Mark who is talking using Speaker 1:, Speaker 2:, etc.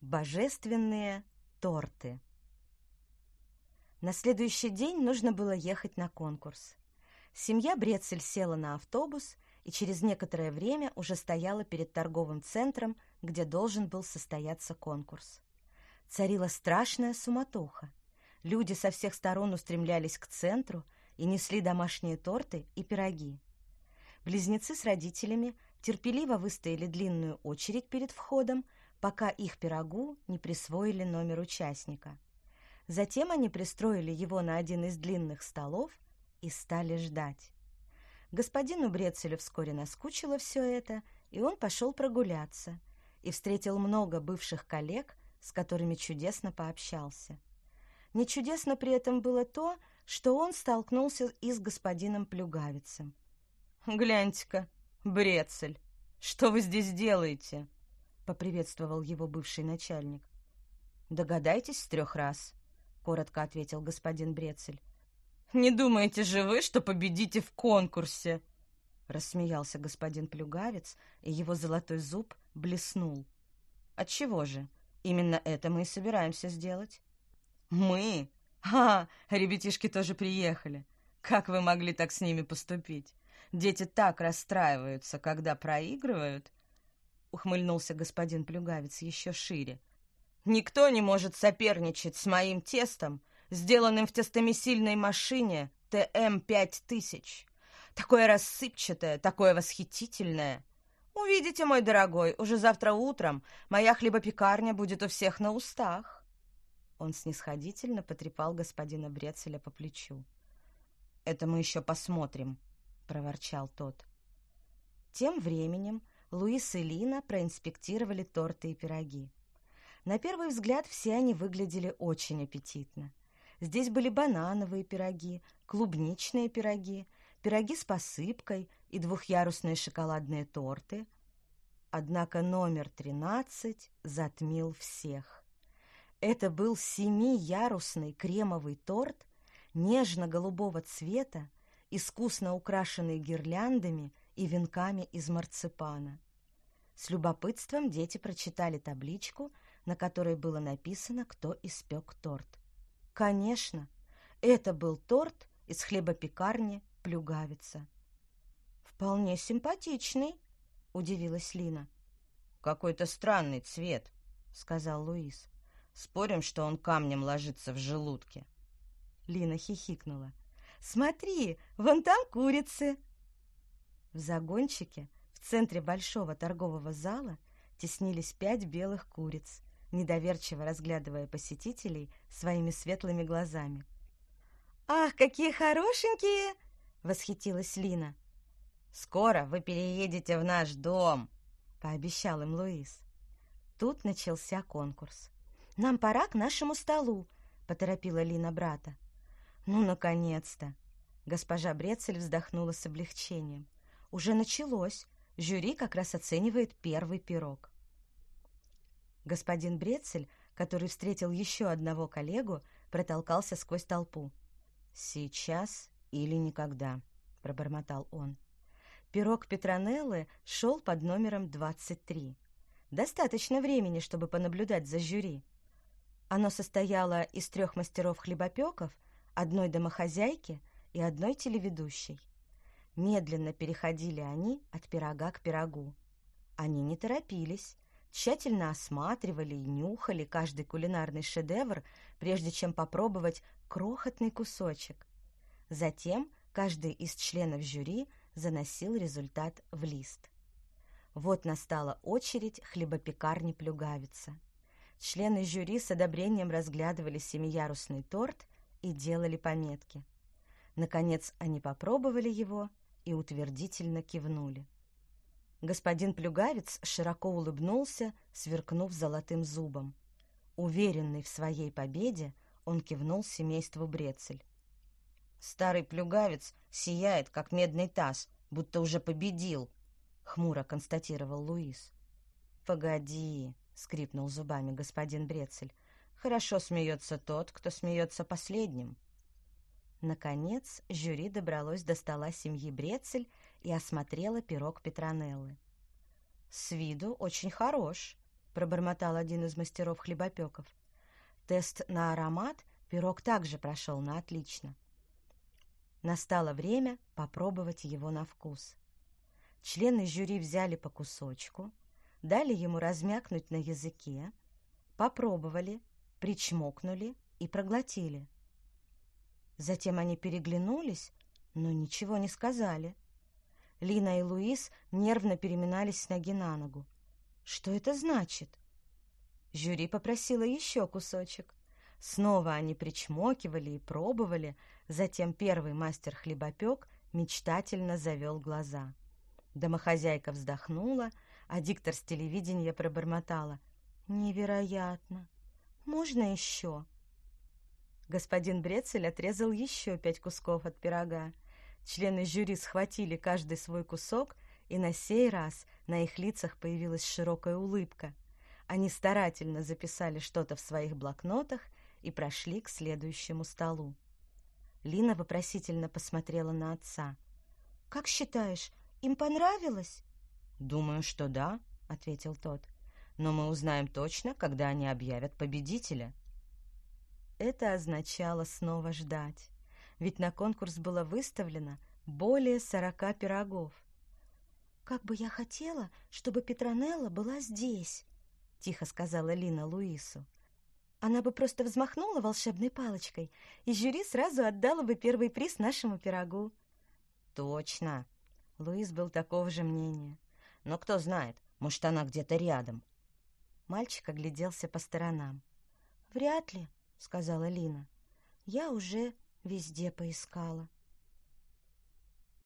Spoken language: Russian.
Speaker 1: Божественные торты. На следующий день нужно было ехать на конкурс. Семья Брецель села на автобус и через некоторое время уже стояла перед торговым центром, где должен был состояться конкурс. Царила страшная суматоха. Люди со всех сторон устремлялись к центру и несли домашние торты и пироги. Близнецы с родителями терпеливо выстояли длинную очередь перед входом, пока их пирогу не присвоили номер участника. Затем они пристроили его на один из длинных столов и стали ждать. Господину Брецелю вскоре наскучило все это, и он пошел прогуляться и встретил много бывших коллег, с которыми чудесно пообщался. Не чудесно при этом было то, что он столкнулся и с господином Плюгавицем. «Гляньте-ка, Брецель, что вы здесь делаете?» Поприветствовал его бывший начальник. Догадайтесь с трех раз, коротко ответил господин Брецель. Не думаете же вы, что победите в конкурсе? рассмеялся господин Плюгавец, и его золотой зуб блеснул. Отчего же? Именно это мы и собираемся сделать. Мы? А, ребятишки тоже приехали. Как вы могли так с ними поступить? Дети так расстраиваются, когда проигрывают, ухмыльнулся господин Плюгавец еще шире. Никто не может соперничать с моим тестом, сделанным в тестомесильной машине ТМ-5000. Такое рассыпчатое, такое восхитительное. Увидите, мой дорогой, уже завтра утром моя хлебопекарня будет у всех на устах. Он снисходительно потрепал господина Брецеля по плечу. «Это мы еще посмотрим», — проворчал тот. Тем временем Луис и Лина проинспектировали торты и пироги. На первый взгляд все они выглядели очень аппетитно. Здесь были банановые пироги, клубничные пироги, пироги с посыпкой и двухъярусные шоколадные торты. Однако номер тринадцать затмил всех. Это был семиярусный кремовый торт нежно-голубого цвета, искусно украшенный гирляндами и венками из марципана. С любопытством дети прочитали табличку, на которой было написано, кто испек торт. Конечно, это был торт из хлебопекарни Плюгавица. «Вполне симпатичный», — удивилась Лина. «Какой-то странный цвет», — сказал Луис. «Спорим, что он камнем ложится в желудке». Лина хихикнула. «Смотри, вон там курицы!» В загончике в центре большого торгового зала теснились пять белых куриц, недоверчиво разглядывая посетителей своими светлыми глазами. «Ах, какие хорошенькие!» — восхитилась Лина. «Скоро вы переедете в наш дом!» — пообещал им Луис. Тут начался конкурс. «Нам пора к нашему столу», — поторопила Лина брата. «Ну, наконец-то!» Госпожа Брецель вздохнула с облегчением. Уже началось. Жюри как раз оценивает первый пирог. Господин Брецель, который встретил еще одного коллегу, протолкался сквозь толпу. «Сейчас или никогда», — пробормотал он. Пирог Петронеллы шел под номером 23. Достаточно времени, чтобы понаблюдать за жюри. Оно состояло из трех мастеров-хлебопеков, одной домохозяйки и одной телеведущей. Медленно переходили они от пирога к пирогу. Они не торопились, тщательно осматривали и нюхали каждый кулинарный шедевр, прежде чем попробовать крохотный кусочек. Затем каждый из членов жюри заносил результат в лист. Вот настала очередь хлебопекарни Плюгавица. Члены жюри с одобрением разглядывали семиярусный торт и делали пометки. Наконец они попробовали его и утвердительно кивнули. Господин Плюгавец широко улыбнулся, сверкнув золотым зубом. Уверенный в своей победе, он кивнул семейству Брецель. «Старый Плюгавец сияет, как медный таз, будто уже победил», — хмуро констатировал Луис. «Погоди», — скрипнул зубами господин Брецель. «Хорошо смеется тот, кто смеется последним». Наконец, жюри добралось до стола семьи Брецель и осмотрело пирог Петронеллы. «С виду очень хорош», — пробормотал один из мастеров хлебопеков. Тест на аромат пирог также прошел на отлично. Настало время попробовать его на вкус. Члены жюри взяли по кусочку, дали ему размякнуть на языке, попробовали, причмокнули и проглотили. Затем они переглянулись, но ничего не сказали. Лина и Луис нервно переминались с ноги на ногу. Что это значит? Жюри попросила еще кусочек. Снова они причмокивали и пробовали, затем первый мастер-хлебопек мечтательно завел глаза. Домохозяйка вздохнула, а диктор с телевидения пробормотала. «Невероятно! Можно еще?» Господин Брецель отрезал еще пять кусков от пирога. Члены жюри схватили каждый свой кусок, и на сей раз на их лицах появилась широкая улыбка. Они старательно записали что-то в своих блокнотах и прошли к следующему столу. Лина вопросительно посмотрела на отца. «Как считаешь, им понравилось?» «Думаю, что да», — ответил тот. «Но мы узнаем точно, когда они объявят победителя». Это означало снова ждать, ведь на конкурс было выставлено более сорока пирогов. «Как бы я хотела, чтобы Петронелла была здесь», — тихо сказала Лина Луису. «Она бы просто взмахнула волшебной палочкой, и жюри сразу отдала бы первый приз нашему пирогу».
Speaker 2: «Точно!» — Луис был такого же мнения. «Но кто знает, может, она где-то рядом».
Speaker 1: Мальчик огляделся по сторонам. «Вряд ли», — сказала Лина. «Я уже везде поискала».